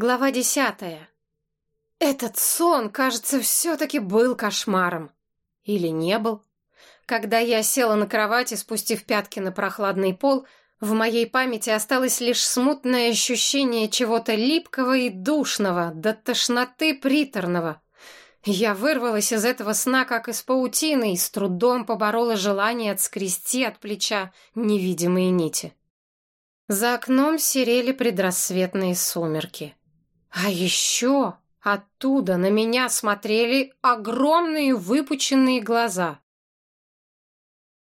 Глава десятая. Этот сон, кажется, все-таки был кошмаром. Или не был. Когда я села на кровати, спустив пятки на прохладный пол, в моей памяти осталось лишь смутное ощущение чего-то липкого и душного, до тошноты приторного. Я вырвалась из этого сна, как из паутины, и с трудом поборола желание отскрести от плеча невидимые нити. За окном серели предрассветные сумерки. А еще оттуда на меня смотрели огромные выпученные глаза.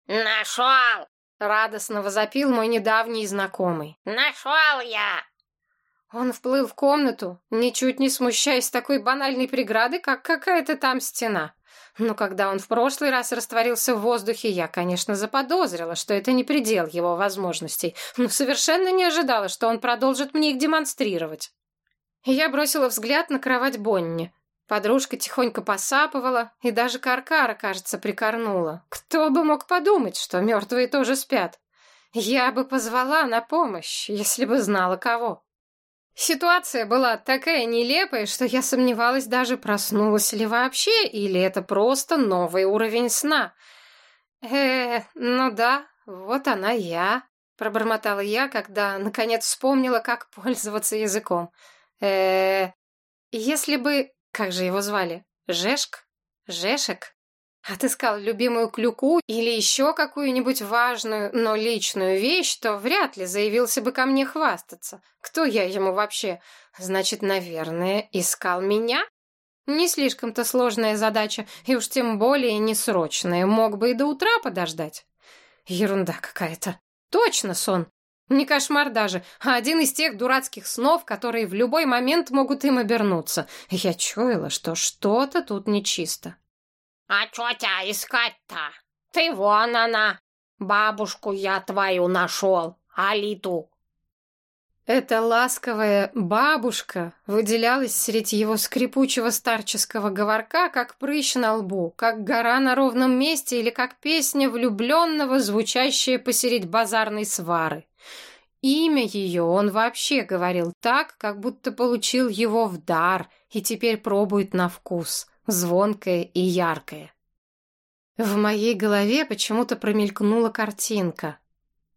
«Нашел!» — радостно возопил мой недавний знакомый. «Нашел я!» Он вплыл в комнату, ничуть не смущаясь такой банальной преграды, как какая-то там стена. Но когда он в прошлый раз растворился в воздухе, я, конечно, заподозрила, что это не предел его возможностей, но совершенно не ожидала, что он продолжит мне их демонстрировать. Я бросила взгляд на кровать Бонни. Подружка тихонько посапывала, и даже Каркара, кажется, прикорнула. Кто бы мог подумать, что мертвые тоже спят? Я бы позвала на помощь, если бы знала кого. Ситуация была такая нелепая, что я сомневалась даже, проснулась ли вообще, или это просто новый уровень сна. э ну да, вот она я», — пробормотала я, когда, наконец, вспомнила, как пользоваться языком. Э если бы... Как же его звали? Жешк? Жешек? отыскал любимую клюку или еще какую-нибудь важную, но личную вещь, то вряд ли заявился бы ко мне хвастаться. Кто я ему вообще? Значит, наверное, искал меня? Не слишком-то сложная задача, и уж тем более не срочная. Мог бы и до утра подождать. Ерунда какая-то. Точно сон. Не кошмар даже, а один из тех дурацких снов, которые в любой момент могут им обернуться. Я чуяла, что что-то тут нечисто. «А чё тебя искать-то? Ты вон она. Бабушку я твою нашел, Алиту». Эта ласковая бабушка выделялась среди его скрипучего старческого говорка, как прыщ на лбу, как гора на ровном месте или как песня влюбленного, звучащая посередь базарной свары. Имя ее он вообще говорил так, как будто получил его в дар и теперь пробует на вкус звонкое и яркое. В моей голове почему-то промелькнула картинка.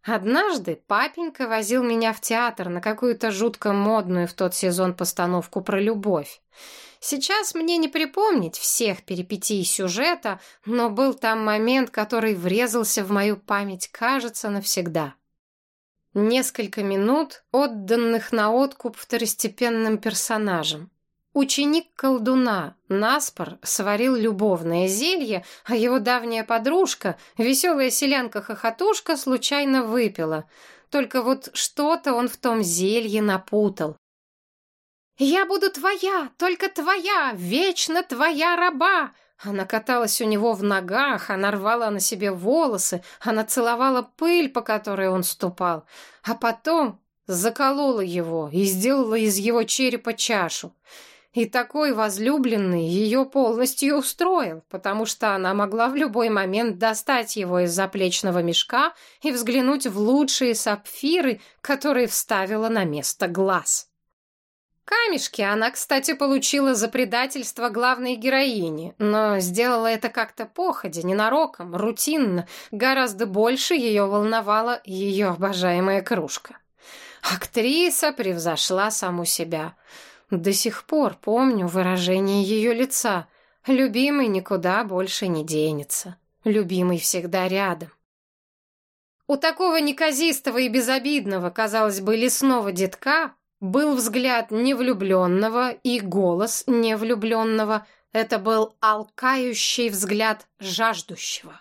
Однажды папенька возил меня в театр на какую-то жутко модную в тот сезон постановку про любовь. Сейчас мне не припомнить всех перипетий сюжета, но был там момент, который врезался в мою память, кажется, навсегда. Несколько минут, отданных на откуп второстепенным персонажам. Ученик колдуна Наспор сварил любовное зелье, а его давняя подружка, веселая селянка-хохотушка, случайно выпила. Только вот что-то он в том зелье напутал. «Я буду твоя, только твоя, вечно твоя раба!» Она каталась у него в ногах, она рвала на себе волосы, она целовала пыль, по которой он ступал, а потом заколола его и сделала из его черепа чашу. И такой возлюбленный ее полностью устроил, потому что она могла в любой момент достать его из заплечного мешка и взглянуть в лучшие сапфиры, которые вставила на место глаз. Камешки она, кстати, получила за предательство главной героини, но сделала это как-то походя, ненароком, рутинно. Гораздо больше ее волновала ее обожаемая кружка. Актриса превзошла саму себя — до сих пор помню выражение ее лица. Любимый никуда больше не денется. Любимый всегда рядом. У такого неказистого и безобидного, казалось бы, лесного детка был взгляд невлюбленного и голос невлюбленного. Это был алкающий взгляд жаждущего.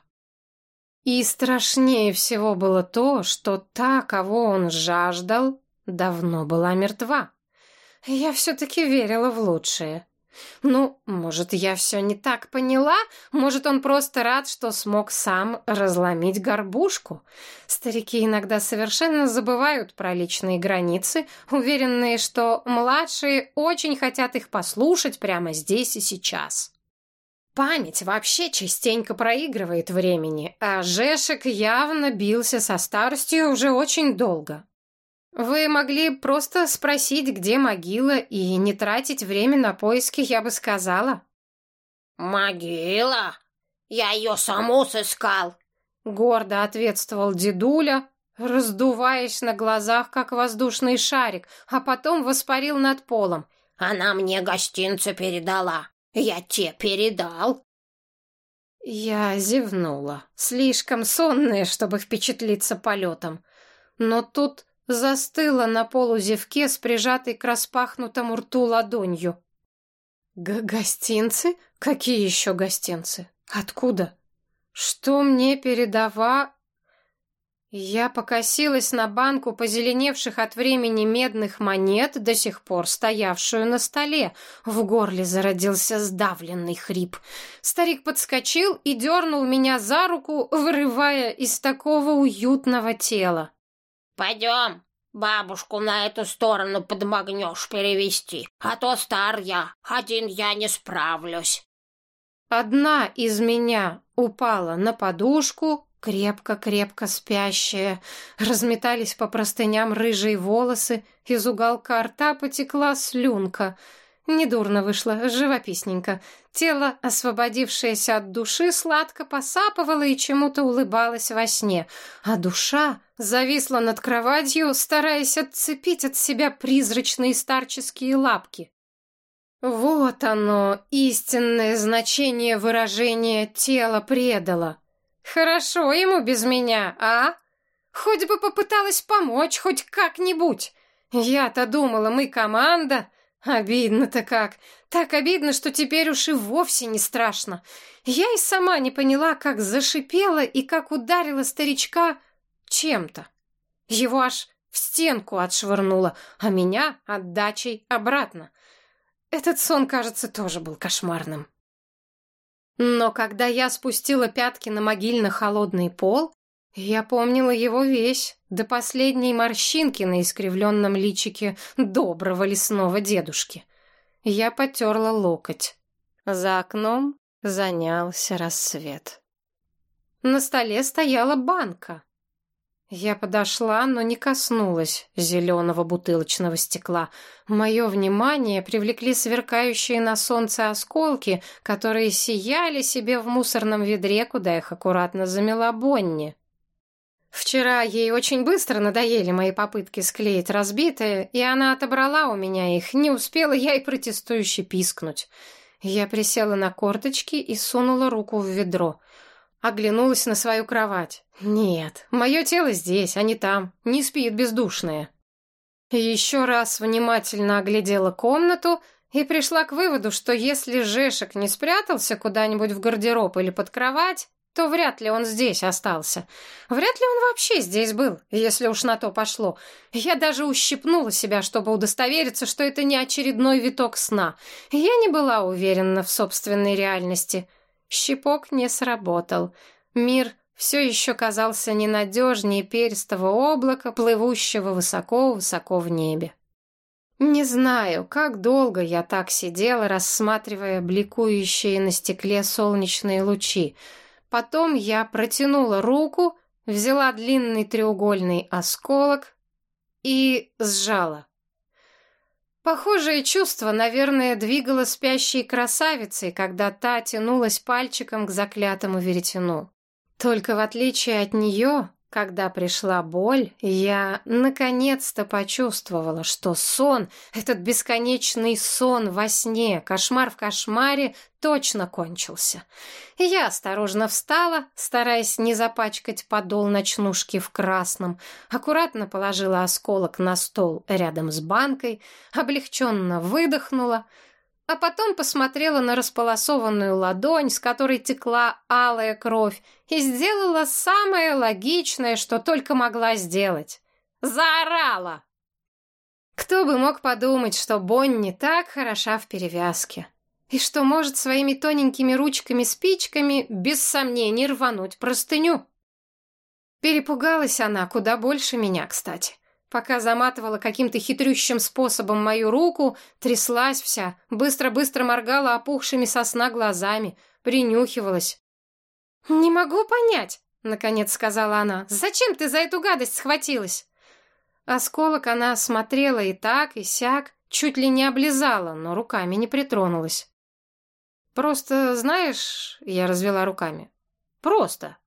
И страшнее всего было то, что та, кого он жаждал, давно была мертва. Я все-таки верила в лучшее. Ну, может, я все не так поняла? Может, он просто рад, что смог сам разломить горбушку? Старики иногда совершенно забывают про личные границы, уверенные, что младшие очень хотят их послушать прямо здесь и сейчас. Память вообще частенько проигрывает времени, а Жешек явно бился со старостью уже очень долго. Вы могли просто спросить, где могила, и не тратить время на поиски, я бы сказала. Могила? Я ее саму сыскал. Гордо ответствовал дедуля, раздуваясь на глазах, как воздушный шарик, а потом воспарил над полом. Она мне гостинцы передала. Я те передал. Я зевнула, слишком сонная, чтобы впечатлиться полетом. Но тут застыла на полузевке с прижатой к распахнутому рту ладонью. Г «Гостинцы? Какие еще гостинцы? Откуда? Что мне передава...» Я покосилась на банку позеленевших от времени медных монет, до сих пор стоявшую на столе. В горле зародился сдавленный хрип. Старик подскочил и дернул меня за руку, вырывая из такого уютного тела. «Пойдем, бабушку на эту сторону подмогнешь перевести, а то стар я, один я не справлюсь». Одна из меня упала на подушку, крепко-крепко спящая. Разметались по простыням рыжие волосы, из уголка рта потекла слюнка. Недурно вышло, живописненько. Тело, освободившееся от души, сладко посапывало и чему-то улыбалось во сне, а душа зависла над кроватью, стараясь отцепить от себя призрачные старческие лапки. Вот оно, истинное значение выражения «тело предало». Хорошо ему без меня, а? Хоть бы попыталась помочь, хоть как-нибудь. Я-то думала, мы команда. Обидно-то как. Так обидно, что теперь уж и вовсе не страшно. Я и сама не поняла, как зашипела и как ударила старичка чем-то. Его аж в стенку отшвырнуло, а меня отдачей обратно. Этот сон, кажется, тоже был кошмарным. Но когда я спустила пятки на могильно-холодный пол, я помнила его весь, до последней морщинки на искривленном личике доброго лесного дедушки. Я потерла локоть. За окном занялся рассвет. На столе стояла банка. Я подошла, но не коснулась зеленого бутылочного стекла. Мое внимание привлекли сверкающие на солнце осколки, которые сияли себе в мусорном ведре, куда их аккуратно замела Бонни. Вчера ей очень быстро надоели мои попытки склеить разбитое, и она отобрала у меня их. Не успела я и протестующе пискнуть. Я присела на корточки и сунула руку в ведро. Оглянулась на свою кровать. Нет, мое тело здесь, а не там. Не спит бездушная. Еще раз внимательно оглядела комнату и пришла к выводу, что если Жешек не спрятался куда-нибудь в гардероб или под кровать, то вряд ли он здесь остался. Вряд ли он вообще здесь был, если уж на то пошло. Я даже ущипнула себя, чтобы удостовериться, что это не очередной виток сна. Я не была уверена в собственной реальности. Щипок не сработал. Мир все еще казался ненадежнее перистого облака, плывущего высоко-высоко в небе. Не знаю, как долго я так сидела, рассматривая бликующие на стекле солнечные лучи. Потом я протянула руку, взяла длинный треугольный осколок и сжала. Похожее чувство, наверное, двигало спящей красавицей, когда та тянулась пальчиком к заклятому веретену. Только в отличие от нее, когда пришла боль, я наконец-то почувствовала, что сон, этот бесконечный сон во сне, кошмар в кошмаре, точно кончился. Я осторожно встала, стараясь не запачкать подол ночнушки в красном, аккуратно положила осколок на стол рядом с банкой, облегченно выдохнула — а потом посмотрела на располосованную ладонь, с которой текла алая кровь, и сделала самое логичное, что только могла сделать. Заорала! Кто бы мог подумать, что Бонни так хороша в перевязке, и что может своими тоненькими ручками-спичками без сомнений рвануть простыню. Перепугалась она куда больше меня, кстати. Пока заматывала каким-то хитрющим способом мою руку, тряслась вся, быстро-быстро моргала опухшими сосна глазами, принюхивалась. «Не могу понять», — наконец сказала она, — «зачем ты за эту гадость схватилась?» Осколок она смотрела и так, и сяк, чуть ли не облизала, но руками не притронулась. «Просто, знаешь...» — я развела руками. «Просто».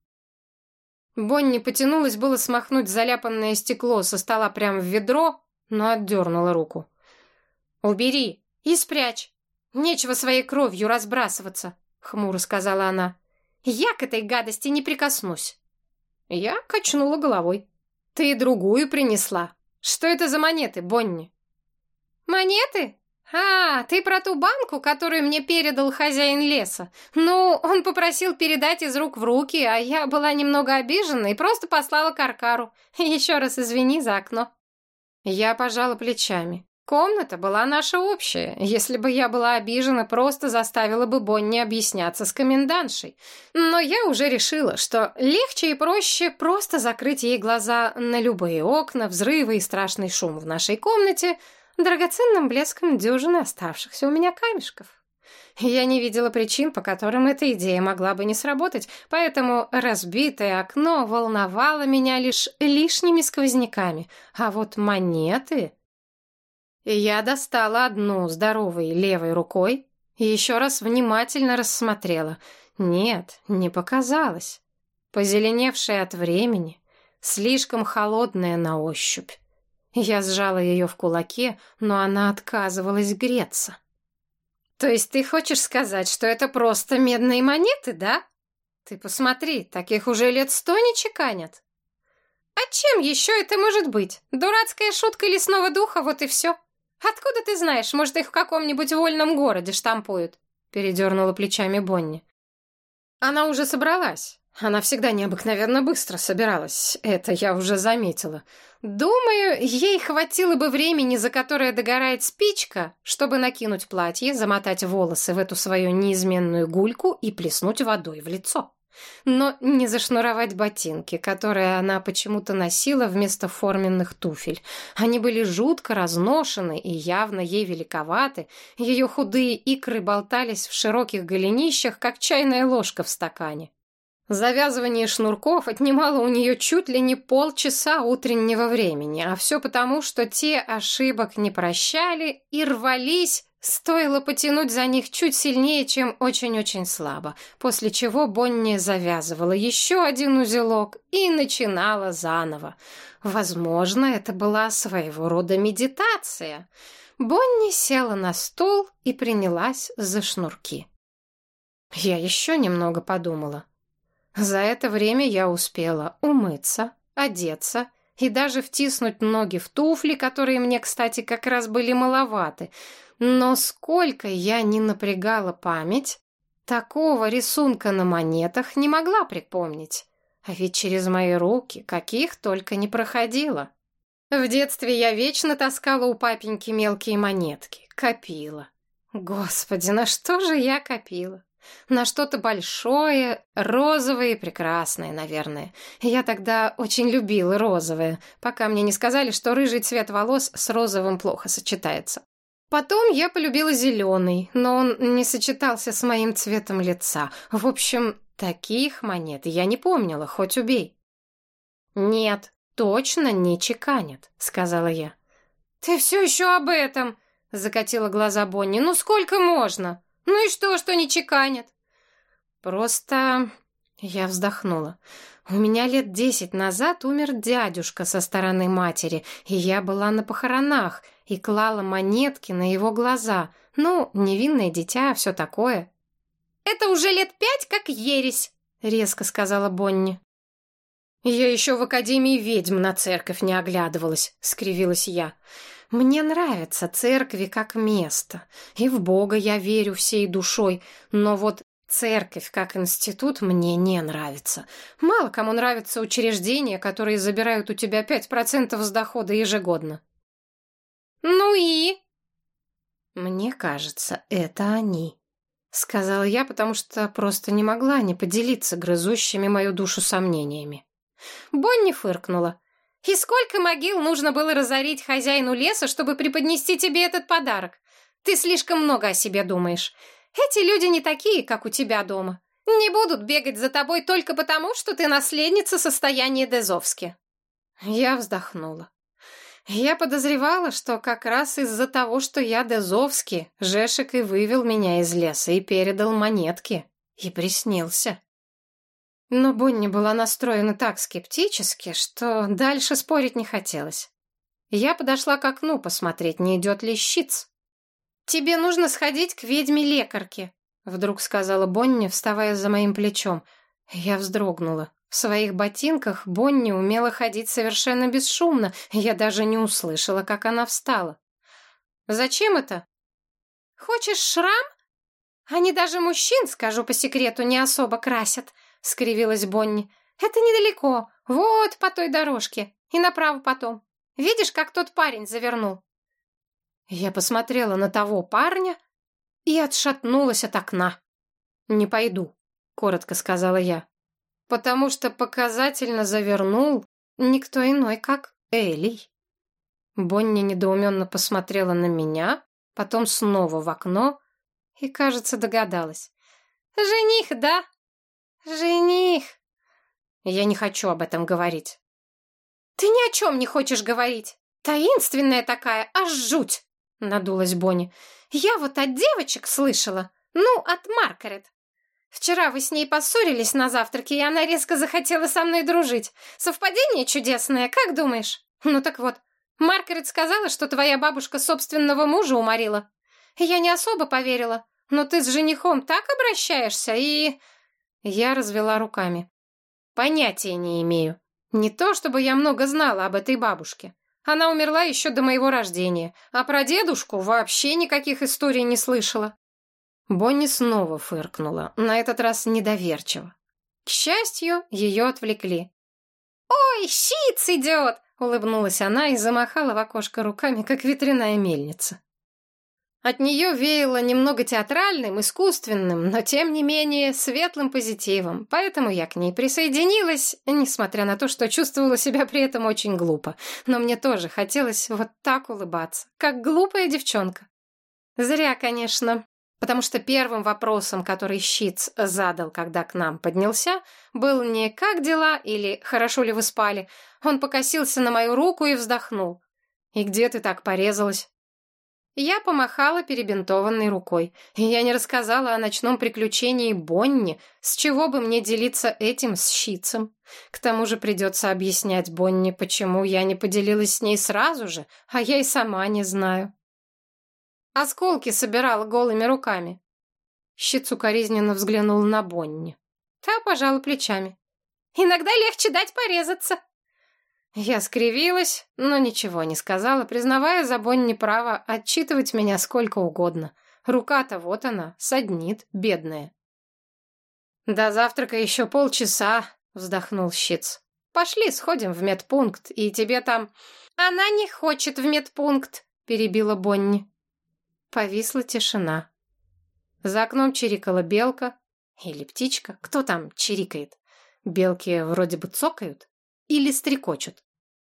Бонни потянулась было смахнуть заляпанное стекло со стола прямо в ведро, но отдернула руку. «Убери и спрячь. Нечего своей кровью разбрасываться», — хмуро сказала она. «Я к этой гадости не прикоснусь». Я качнула головой. «Ты другую принесла. Что это за монеты, Бонни?» «Монеты? А, ты про ту банку, которую мне передал хозяин леса. Ну, он попросил передать из рук в руки, а я была немного обижена и просто послала Каркару. Еще раз извини за окно». Я пожала плечами. Комната была наша общая. Если бы я была обижена, просто заставила бы Бонни объясняться с комендантшей. Но я уже решила, что легче и проще просто закрыть ей глаза на любые окна, взрывы и страшный шум в нашей комнате драгоценным блеском дюжины оставшихся у меня камешков. Я не видела причин, по которым эта идея могла бы не сработать, поэтому разбитое окно волновало меня лишь лишними сквозняками, а вот монеты... Я достала одну здоровой левой рукой и еще раз внимательно рассмотрела. Нет, не показалось. Позеленевшая от времени, слишком холодная на ощупь. Я сжала ее в кулаке, но она отказывалась греться. «То есть ты хочешь сказать, что это просто медные монеты, да? Ты посмотри, таких уже лет сто не чеканят». «А чем еще это может быть? Дурацкая шутка лесного духа, вот и все. Откуда ты знаешь, может, их в каком-нибудь вольном городе штампуют?» Передернула плечами Бонни. Она уже собралась. Она всегда необыкновенно быстро собиралась, это я уже заметила. Думаю, ей хватило бы времени, за которое догорает спичка, чтобы накинуть платье, замотать волосы в эту свою неизменную гульку и плеснуть водой в лицо. Но не зашнуровать ботинки, которые она почему-то носила вместо форменных туфель. Они были жутко разношены и явно ей великоваты. Ее худые икры болтались в широких голенищах, как чайная ложка в стакане. Завязывание шнурков отнимало у нее чуть ли не полчаса утреннего времени, а все потому, что те ошибок не прощали и рвались, стоило потянуть за них чуть сильнее, чем очень-очень слабо, после чего Бонни завязывала еще один узелок и начинала заново. Возможно, это была своего рода медитация. Бонни села на стул и принялась за шнурки. Я еще немного подумала. За это время я успела умыться, одеться и даже втиснуть ноги в туфли, которые мне, кстати, как раз были маловаты. Но сколько я не напрягала память, такого рисунка на монетах не могла припомнить. А ведь через мои руки каких только не проходило. В детстве я вечно таскала у папеньки мелкие монетки, копила. Господи, на что же я копила? На что-то большое, розовое и прекрасное, наверное. Я тогда очень любила розовое, пока мне не сказали, что рыжий цвет волос с розовым плохо сочетается. Потом я полюбила зеленый, но он не сочетался с моим цветом лица. В общем, таких монет я не помнила, хоть убей. «Нет, точно не чеканят», — сказала я. «Ты все еще об этом?» — закатила глаза Бонни. «Ну сколько можно?» Ну и что, что не чеканят? Просто... Я вздохнула. У меня лет десять назад умер дядюшка со стороны матери, и я была на похоронах и клала монетки на его глаза. Ну, невинное дитя, все такое. «Это уже лет пять как ересь», — резко сказала Бонни. «Я еще в Академии ведьм на церковь не оглядывалась», — скривилась я. Мне нравятся церкви как место, и в Бога я верю всей душой, но вот церковь как институт мне не нравится. Мало кому нравятся учреждения, которые забирают у тебя 5% с дохода ежегодно. Ну и? Мне кажется, это они. Сказала я, потому что просто не могла не поделиться грызущими мою душу сомнениями. Бонни фыркнула. И сколько могил нужно было разорить хозяину леса, чтобы преподнести тебе этот подарок? Ты слишком много о себе думаешь. Эти люди не такие, как у тебя дома. Не будут бегать за тобой только потому, что ты наследница состояния Дезовски. Я вздохнула. Я подозревала, что как раз из-за того, что я Дезовский, Жешек и вывел меня из леса и передал монетки. И приснился. Но Бонни была настроена так скептически, что дальше спорить не хотелось. Я подошла к окну посмотреть, не идет ли щиц. «Тебе нужно сходить к ведьме-лекарке», — вдруг сказала Бонни, вставая за моим плечом. Я вздрогнула. В своих ботинках Бонни умела ходить совершенно бесшумно, я даже не услышала, как она встала. «Зачем это?» «Хочешь шрам? Они даже мужчин, скажу по секрету, не особо красят», — скривилась Бонни. «Это недалеко, вот по той дорожке, и направо потом. Видишь, как тот парень завернул?» Я посмотрела на того парня и отшатнулась от окна. «Не пойду», — коротко сказала я потому что показательно завернул никто иной, как Элей. Бонни недоуменно посмотрела на меня, потом снова в окно и, кажется, догадалась. «Жених, да? Жених!» Я не хочу об этом говорить. «Ты ни о чем не хочешь говорить! Таинственная такая, аж жуть!» — надулась Бонни. «Я вот от девочек слышала, ну, от Маргарет. Вчера вы с ней поссорились на завтраке, и она резко захотела со мной дружить. Совпадение чудесное, как думаешь? Ну так вот, Маргарет сказала, что твоя бабушка собственного мужа уморила. Я не особо поверила, но ты с женихом так обращаешься, и... Я развела руками. Понятия не имею. Не то, чтобы я много знала об этой бабушке. Она умерла еще до моего рождения, а про дедушку вообще никаких историй не слышала. Бонни снова фыркнула, на этот раз недоверчиво. К счастью, ее отвлекли. «Ой, щиц идет!» — улыбнулась она и замахала в окошко руками, как ветряная мельница. От нее веяло немного театральным, искусственным, но тем не менее светлым позитивом, поэтому я к ней присоединилась, несмотря на то, что чувствовала себя при этом очень глупо. Но мне тоже хотелось вот так улыбаться, как глупая девчонка. Зря, конечно, потому что первым вопросом, который Щиц задал, когда к нам поднялся, был не «как дела?» или «хорошо ли вы спали?». Он покосился на мою руку и вздохнул. «И где ты так порезалась?» Я помахала перебинтованной рукой. Я не рассказала о ночном приключении Бонни, с чего бы мне делиться этим с Щицем. К тому же придется объяснять Бонни, почему я не поделилась с ней сразу же, а я и сама не знаю. Осколки собирала голыми руками. Щит укоризненно взглянул на Бонни. Та пожала плечами. «Иногда легче дать порезаться». Я скривилась, но ничего не сказала, признавая за Бонни право отчитывать меня сколько угодно. Рука-то вот она, саднит, бедная. «До завтрака еще полчаса», — вздохнул Щиц. «Пошли, сходим в медпункт, и тебе там...» «Она не хочет в медпункт», — перебила Бонни. Повисла тишина. За окном чирикала белка. Или птичка. Кто там чирикает? Белки вроде бы цокают. Или стрекочут.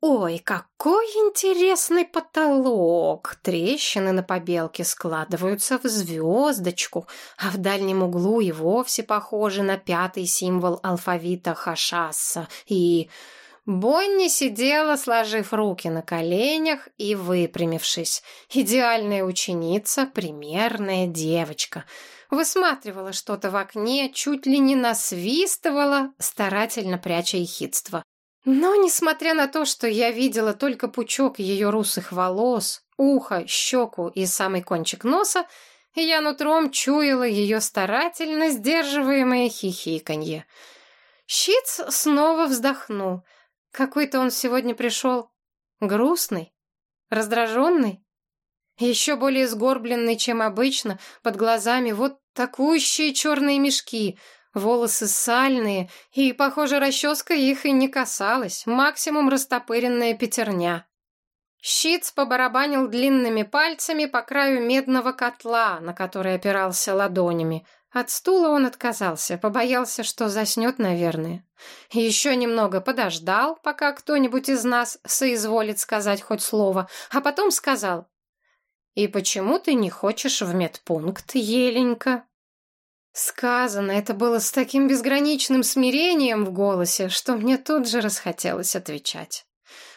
Ой, какой интересный потолок! Трещины на побелке складываются в звездочку, а в дальнем углу и вовсе похожи на пятый символ алфавита Хашасса и... Бонни сидела, сложив руки на коленях и выпрямившись. Идеальная ученица, примерная девочка. Высматривала что-то в окне, чуть ли не насвистывала, старательно пряча ехидство. Но, несмотря на то, что я видела только пучок ее русых волос, ухо, щеку и самый кончик носа, я нутром чуяла ее старательно сдерживаемое хихиканье. Щиц снова вздохнул — какой-то он сегодня пришел грустный, раздраженный, еще более сгорбленный, чем обычно, под глазами вот такущие черные мешки, волосы сальные, и, похоже, расческа их и не касалась, максимум растопыренная пятерня. Щиц побарабанил длинными пальцами по краю медного котла, на который опирался ладонями, от стула он отказался, побоялся, что заснет, наверное. Еще немного подождал, пока кто-нибудь из нас соизволит сказать хоть слово, а потом сказал. «И почему ты не хочешь в медпункт, Еленька?» Сказано это было с таким безграничным смирением в голосе, что мне тут же расхотелось отвечать.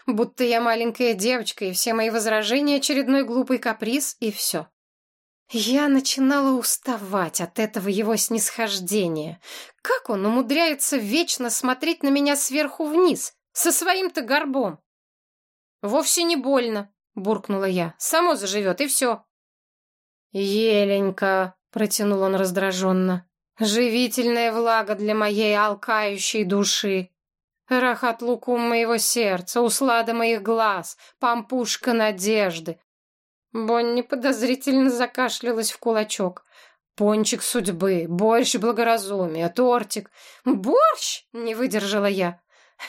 будто я маленькая девочка, и все мои возражения — очередной глупый каприз, и все. Я начинала уставать от этого его снисхождения. Как он умудряется вечно смотреть на меня сверху вниз, со своим-то горбом? «Вовсе не больно», — буркнула я. «Само заживет, и все». «Еленька», — протянул он раздраженно, — «живительная влага для моей алкающей души. Рахат лукум моего сердца, услада моих глаз, пампушка надежды». Бонни подозрительно закашлялась в кулачок. «Пончик судьбы, борщ благоразумия, тортик». «Борщ!» — не выдержала я.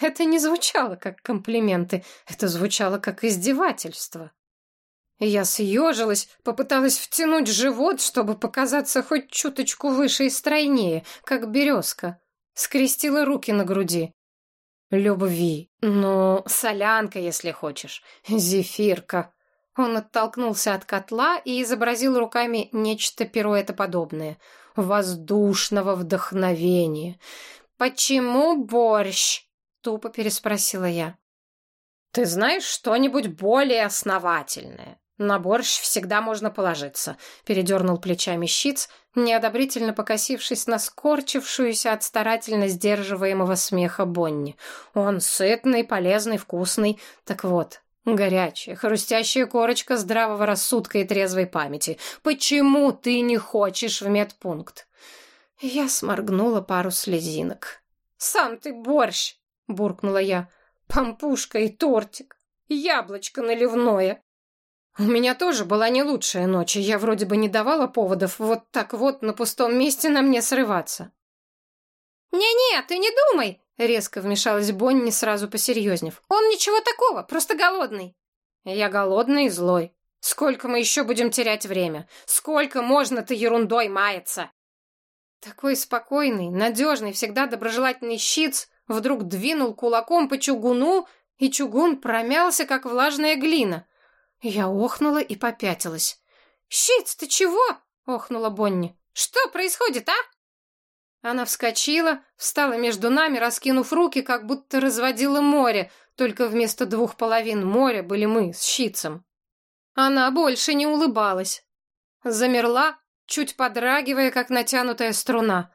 Это не звучало как комплименты, это звучало как издевательство. Я съежилась, попыталась втянуть живот, чтобы показаться хоть чуточку выше и стройнее, как березка. Скрестила руки на груди. «Любви. Ну, солянка, если хочешь. Зефирка». Он оттолкнулся от котла и изобразил руками нечто пируэтоподобное. Воздушного вдохновения. «Почему борщ?» — тупо переспросила я. «Ты знаешь что-нибудь более основательное?» «На борщ всегда можно положиться», — передернул плечами щиц, неодобрительно покосившись на скорчившуюся от старательно сдерживаемого смеха Бонни. «Он сытный, полезный, вкусный. Так вот, горячая, хрустящая корочка здравого рассудка и трезвой памяти. Почему ты не хочешь в медпункт?» Я сморгнула пару слезинок. «Сам ты борщ!» — буркнула я. «Пампушка и тортик, яблочко наливное». У меня тоже была не лучшая ночь, и я вроде бы не давала поводов вот так вот на пустом месте на мне срываться. «Не-не, ты не думай!» — резко вмешалась Бонни, сразу посерьезнев. «Он ничего такого, просто голодный». «Я голодный и злой. Сколько мы еще будем терять время? Сколько можно ты ерундой маяться?» Такой спокойный, надежный, всегда доброжелательный щиц вдруг двинул кулаком по чугуну, и чугун промялся, как влажная глина. Я охнула и попятилась. «Щиц, ты чего?» — охнула Бонни. «Что происходит, а?» Она вскочила, встала между нами, раскинув руки, как будто разводила море, только вместо двух половин моря были мы с щитцем. Она больше не улыбалась. Замерла, чуть подрагивая, как натянутая струна.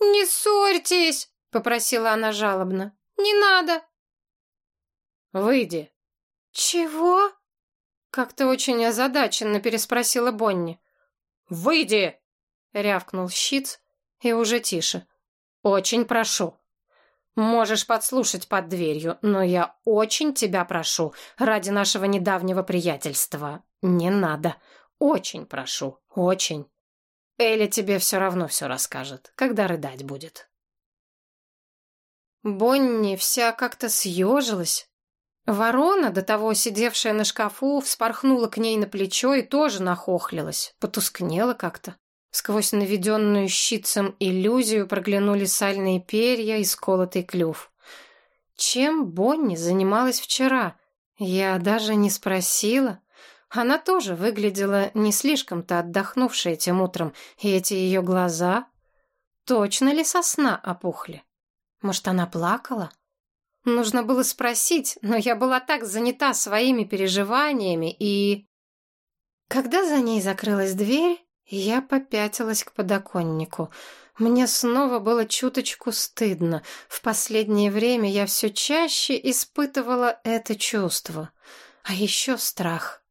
«Не ссорьтесь!» — попросила она жалобно. «Не надо!» «Выйди!» «Чего?» Как-то очень озадаченно переспросила Бонни. «Выйди!» — рявкнул щит и уже тише. «Очень прошу. Можешь подслушать под дверью, но я очень тебя прошу, ради нашего недавнего приятельства. Не надо. Очень прошу. Очень. Эля тебе все равно все расскажет, когда рыдать будет». Бонни вся как-то съежилась, Ворона, до того сидевшая на шкафу, вспорхнула к ней на плечо и тоже нахохлилась, потускнела как-то. Сквозь наведенную щитцем иллюзию проглянули сальные перья и сколотый клюв. Чем Бонни занималась вчера? Я даже не спросила. Она тоже выглядела не слишком-то отдохнувшей этим утром, и эти ее глаза... Точно ли сосна опухли? Может, она плакала? Нужно было спросить, но я была так занята своими переживаниями и... Когда за ней закрылась дверь, я попятилась к подоконнику. Мне снова было чуточку стыдно. В последнее время я все чаще испытывала это чувство. А еще страх.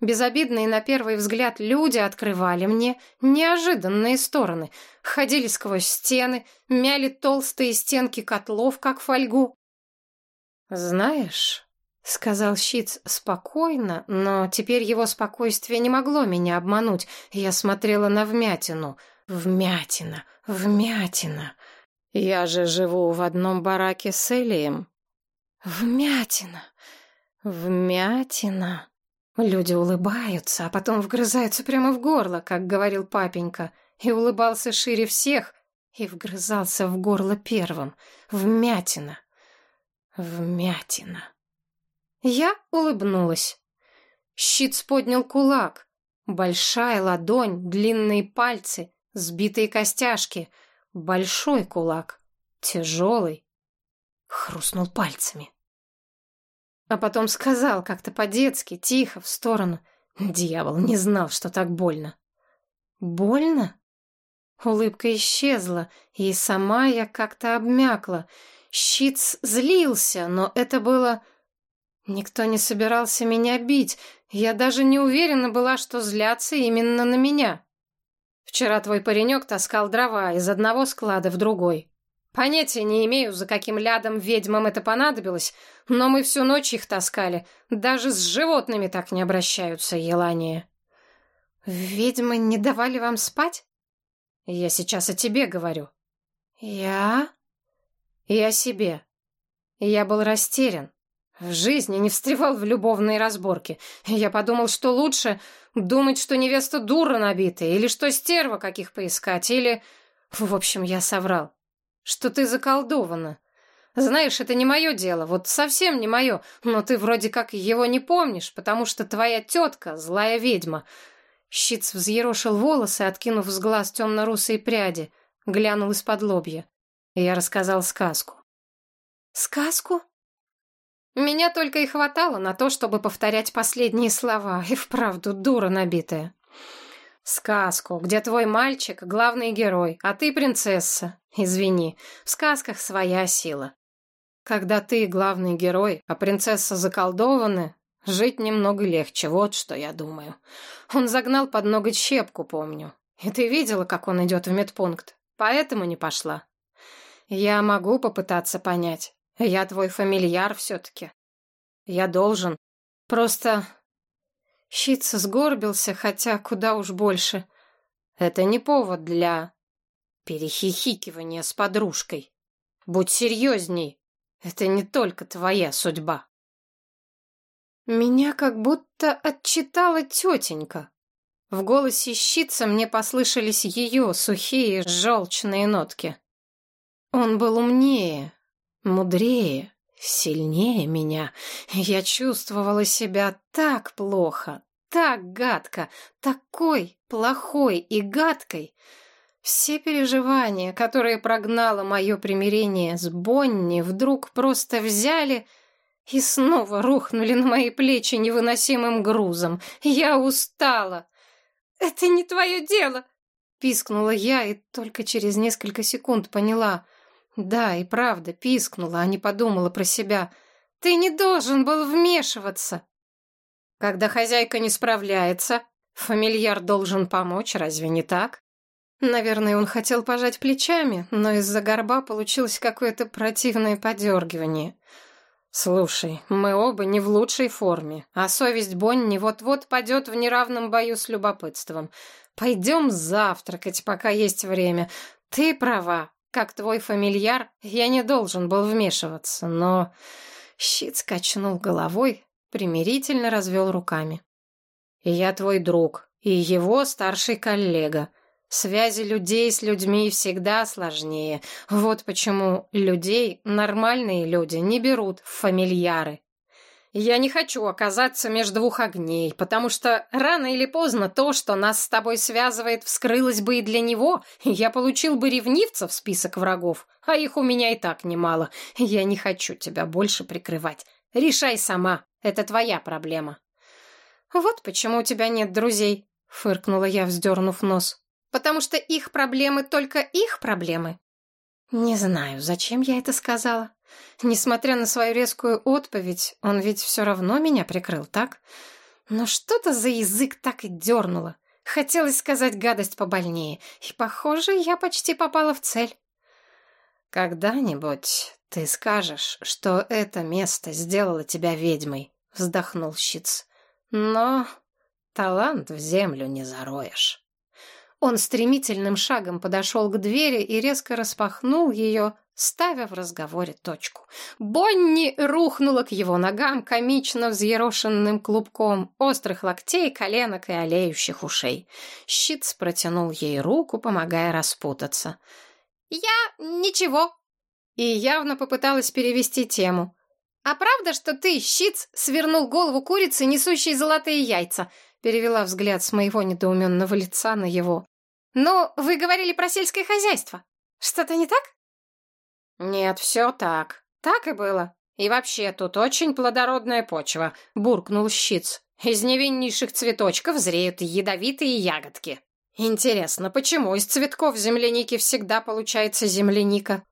Безобидные на первый взгляд люди открывали мне неожиданные стороны. Ходили сквозь стены, мяли толстые стенки котлов, как фольгу. «Знаешь», — сказал Щиц спокойно, но теперь его спокойствие не могло меня обмануть. Я смотрела на вмятину. Вмятина, вмятина. Я же живу в одном бараке с Элием. Вмятина, вмятина. Люди улыбаются, а потом вгрызаются прямо в горло, как говорил папенька, и улыбался шире всех, и вгрызался в горло первым. Вмятина. Вмятина. Я улыбнулась. Щит поднял кулак. Большая ладонь, длинные пальцы, сбитые костяшки. Большой кулак, тяжелый. Хрустнул пальцами. А потом сказал как-то по-детски, тихо, в сторону. Дьявол, не знал, что так больно. Больно? Улыбка исчезла, и сама я как-то обмякла. Щиц злился, но это было... Никто не собирался меня бить. Я даже не уверена была, что злятся именно на меня. Вчера твой паренек таскал дрова из одного склада в другой. Понятия не имею, за каким лядом ведьмам это понадобилось, но мы всю ночь их таскали. Даже с животными так не обращаются, Елания. Ведьмы не давали вам спать? Я сейчас о тебе говорю. Я? И о себе. Я был растерян. В жизни не встревал в любовные разборки. Я подумал, что лучше думать, что невеста дура набитая, или что стерва каких поискать, или... В общем, я соврал что ты заколдована. Знаешь, это не мое дело, вот совсем не мое, но ты вроде как его не помнишь, потому что твоя тетка — злая ведьма». Щиц взъерошил волосы, откинув с глаз темно-русые пряди, глянул из-под лобья. Я рассказал сказку. «Сказку?» Меня только и хватало на то, чтобы повторять последние слова, и вправду дура набитая. Сказку, где твой мальчик — главный герой, а ты принцесса. Извини, в сказках своя сила. Когда ты главный герой, а принцесса заколдована, жить немного легче, вот что я думаю. Он загнал под ноготь щепку, помню. И ты видела, как он идет в медпункт, поэтому не пошла. Я могу попытаться понять. Я твой фамильяр все-таки. Я должен. Просто Щица сгорбился, хотя куда уж больше. Это не повод для перехихикивания с подружкой. Будь серьезней. Это не только твоя судьба. Меня как будто отчитала тетенька. В голосе щица мне послышались ее сухие, желчные нотки. Он был умнее, мудрее, сильнее меня. Я чувствовала себя так плохо, так гадко, такой плохой и гадкой. Все переживания, которые прогнало мое примирение с Бонни, вдруг просто взяли и снова рухнули на мои плечи невыносимым грузом. Я устала. «Это не твое дело!» — пискнула я и только через несколько секунд поняла — да, и правда, пискнула, а не подумала про себя. Ты не должен был вмешиваться. Когда хозяйка не справляется, фамильяр должен помочь, разве не так? Наверное, он хотел пожать плечами, но из-за горба получилось какое-то противное подергивание. «Слушай, мы оба не в лучшей форме, а совесть Бонни вот-вот падет в неравном бою с любопытством. Пойдем завтракать, пока есть время. Ты права, как твой фамильяр, я не должен был вмешиваться, но...» Щит скачнул головой, примирительно развел руками. «Я твой друг, и его старший коллега. Связи людей с людьми всегда сложнее. Вот почему людей нормальные люди не берут в фамильяры. Я не хочу оказаться между двух огней, потому что рано или поздно то, что нас с тобой связывает, вскрылось бы и для него, и я получил бы ревнивцев в список врагов, а их у меня и так немало. Я не хочу тебя больше прикрывать. Решай сама, это твоя проблема. Вот почему у тебя нет друзей, фыркнула я, вздернув нос. Потому что их проблемы только их проблемы. Не знаю, зачем я это сказала. Несмотря на свою резкую отповедь, он ведь все равно меня прикрыл, так? Но что-то за язык так и дернуло. Хотелось сказать гадость побольнее, и, похоже, я почти попала в цель. «Когда-нибудь ты скажешь, что это место сделало тебя ведьмой», — вздохнул Щиц. «Но талант в землю не зароешь». Он стремительным шагом подошел к двери и резко распахнул ее, ставя в разговоре точку. Бонни рухнула к его ногам комично взъерошенным клубком острых локтей, коленок и олеющих ушей. Щиц протянул ей руку, помогая распутаться. «Я ничего». И явно попыталась перевести тему. «А правда, что ты, щиц, свернул голову курицы, несущей золотые яйца?» Перевела взгляд с моего недоуменного лица на его. «Но вы говорили про сельское хозяйство. Что-то не так?» «Нет, все так. Так и было. И вообще тут очень плодородная почва, буркнул щиц. Из невиннейших цветочков зреют ядовитые ягодки. Интересно, почему из цветков земляники всегда получается земляника?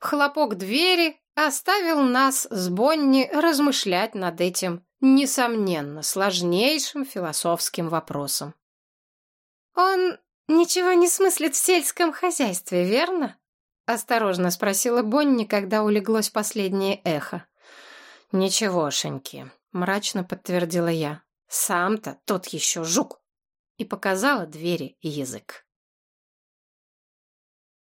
Хлопок двери оставил нас с Бонни размышлять над этим, несомненно, сложнейшим философским вопросом. «Он ничего не смыслит в сельском хозяйстве, верно?» — осторожно спросила Бонни, когда улеглось последнее эхо. «Ничегошеньки», — мрачно подтвердила я. «Сам-то тот еще жук!» И показала двери язык.